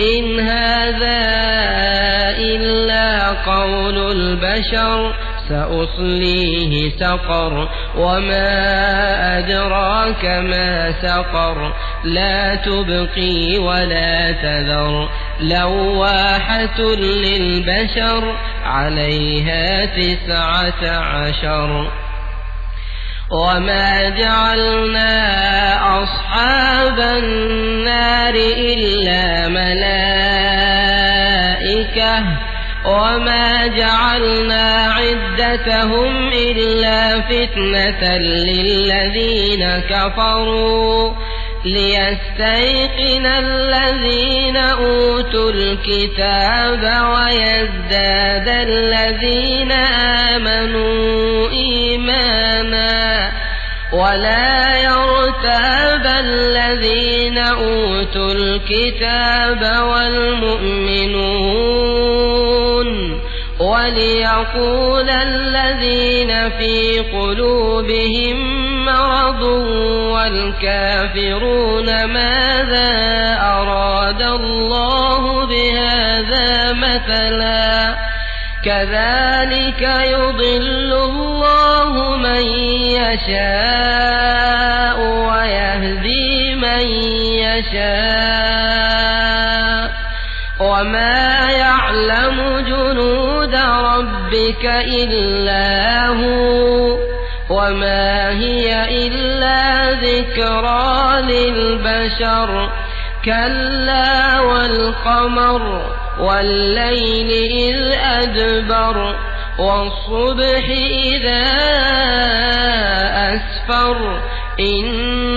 إن هذا إلا قول البشر سأصليه سقر. وما أدراك ما سقر لا تبقي ولا تذر. لواحة للبشر عليها تسعة عشر. وما جعلنا أصحاب النار إلا ملائكة وما جعلنا عدتهم إلا فتنة للذين كفروا ليستيقن الذين أوتوا الكتاب ويزداد الذين آمنوا إيمانا ولا الكتاب والمؤمنون وليقول الذين في قلوبهم مرض والكافرون ماذا أراد الله بهذا مثلا كذلك يضل الله من يشاء ويهدي يشاء وما يعلم جنود ربك إلا هو وما هي إلا ذكرى للبشر كلا والقمر والليل إذ أدبر والصبح إذا أسفر